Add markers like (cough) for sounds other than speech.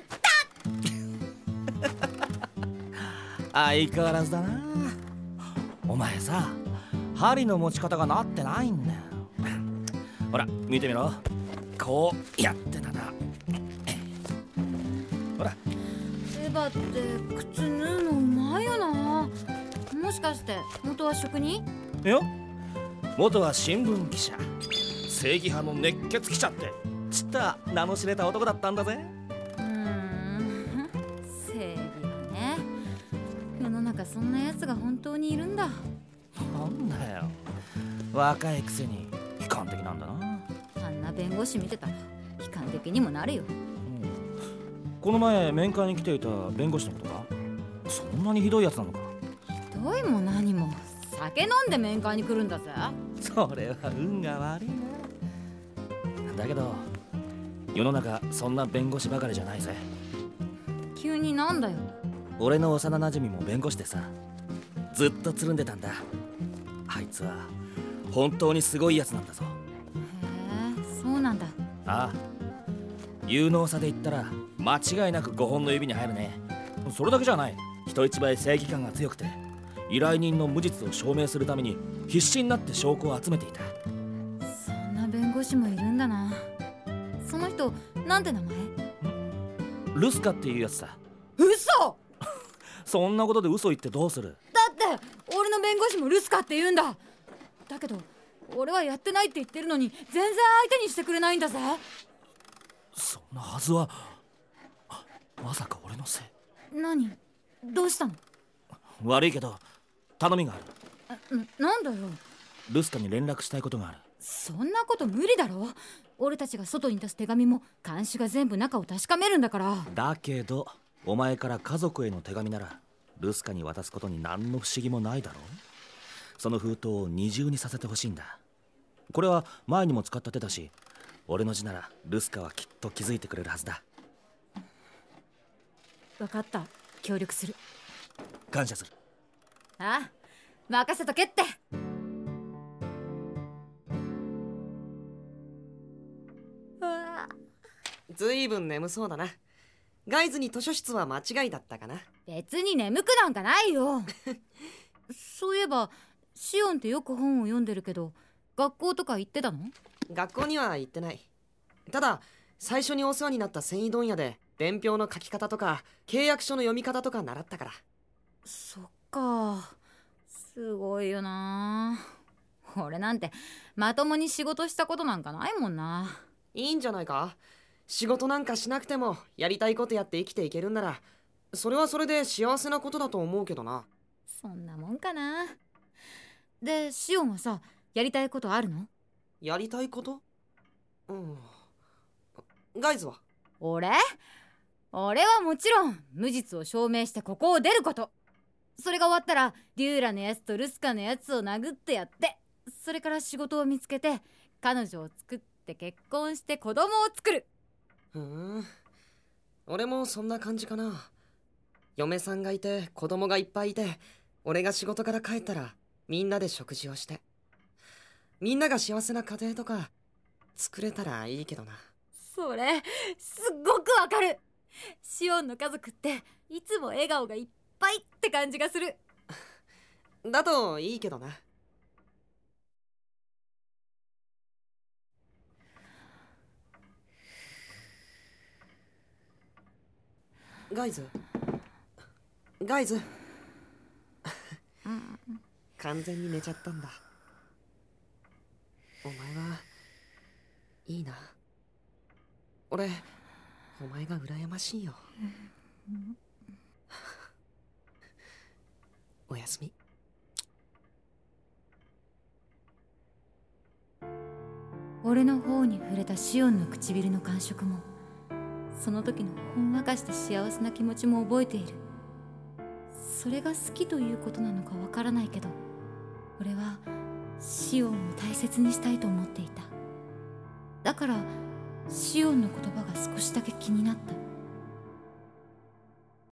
(laughs) 相変わらずだな。お前さ針の持ち方がなってないんだよ。ほら見てみろ。こうやってたな。ほら。エヴァって靴縫うのうまいよな。もしかして元は職人？いや元は新聞記者。正義派の熱血記者ってちった名の知れた男だったんだぜ世の中そんな奴が本当にいるんだ。なんだよ。若いくせに悲観的なんだな。あんな弁護士見てたら悲観的にもなるよ。この前面会に来ていた弁護士のことか？そんなにひどいやつなのか？ひどいも何も。酒飲んで面会に来るんだぜ。それは運が悪いな。だけど世の中そんな弁護士ばかりじゃないぜ。急になんだよ俺の幼馴染も弁護士でさ。ずっとつるんでたんだ。あいつは本当にすごいやつなんだぞ。へえそうなんだ。ああ。有能さで言ったら間違いなく5本の指に入るね。それだけじゃない。人一倍正義感が強くて依頼人の無実を証明するために必死になって証拠を集めていた。そんな弁護士もいるんだな。その人なんて名前？ルスカっていうやつさ嘘そんなことで嘘言ってどうする？だって俺の弁護士もルスカって言うんだ。だけど俺はやってないって言ってるのに全然相手にしてくれないんだぜ。そんなはずはあまさか俺のせい？何？どうしたの？悪いけど頼みがある。ななんだよ。ルスカに連絡したいことがある。そんなこと無理だろ。俺たちが外に出す手紙も監視が全部中を確かめるんだから。だけどお前から家族への手紙ならルスカに渡すことに何の不思議もないだろう。その封筒を二重にさせてほしいんだ。これは前にも使った手だし俺の字ならルスカはきっと気づいてくれるはずだ。分かった。協力する。感謝する。ああ任せとけって。うわずいぶん眠そうだなガイズに図書室は間違いだったかな？別に眠くなんかないよ。(laughs) そういえばシオンってよく本を読んでるけど学校とか行ってたの？学校には行ってない。ただ最初にお世話になった繊維問屋で伝票の書き方とか契約書の読み方とか習ったから。そっか。すごいよな。俺なんてまともに仕事したことなんかないもんな。いいんじゃないか？仕事なんかしなくてもやりたいことやって生きていけるんならそれはそれで幸せなことだと思うけどな。そんなもんかな。でシオンはさやりたいことあるの？やりたいこと？うん。ガイズは？俺？俺はもちろん無実を証明してここを出ること。それが終わったらデューラのやつとルスカのやつを殴ってやってそれから仕事を見つけて彼女を作って結婚して子供を作るふん。俺もそんな感じかな。嫁さんがいて子供がいっぱいいて俺が仕事から帰ったらみんなで食事をして。みんなが幸せな家庭とか作れたらいいけどな。それすっごくわかる。シオンの家族っていつも笑顔がいっぱいって感じがする。(laughs) だといいけどなガイズ。ガイズ。完全に寝ちゃったんだ。お前はいいな。俺お前が羨ましいよ。おやすみ。俺の方に触れたシオンの唇の感触もその時のほんわかした幸せな気持ちも覚えている。それが好きということなのかわからないけど俺はシオンを大切にしたいと思っていた。だからシオンの言葉が少しだけ気になった。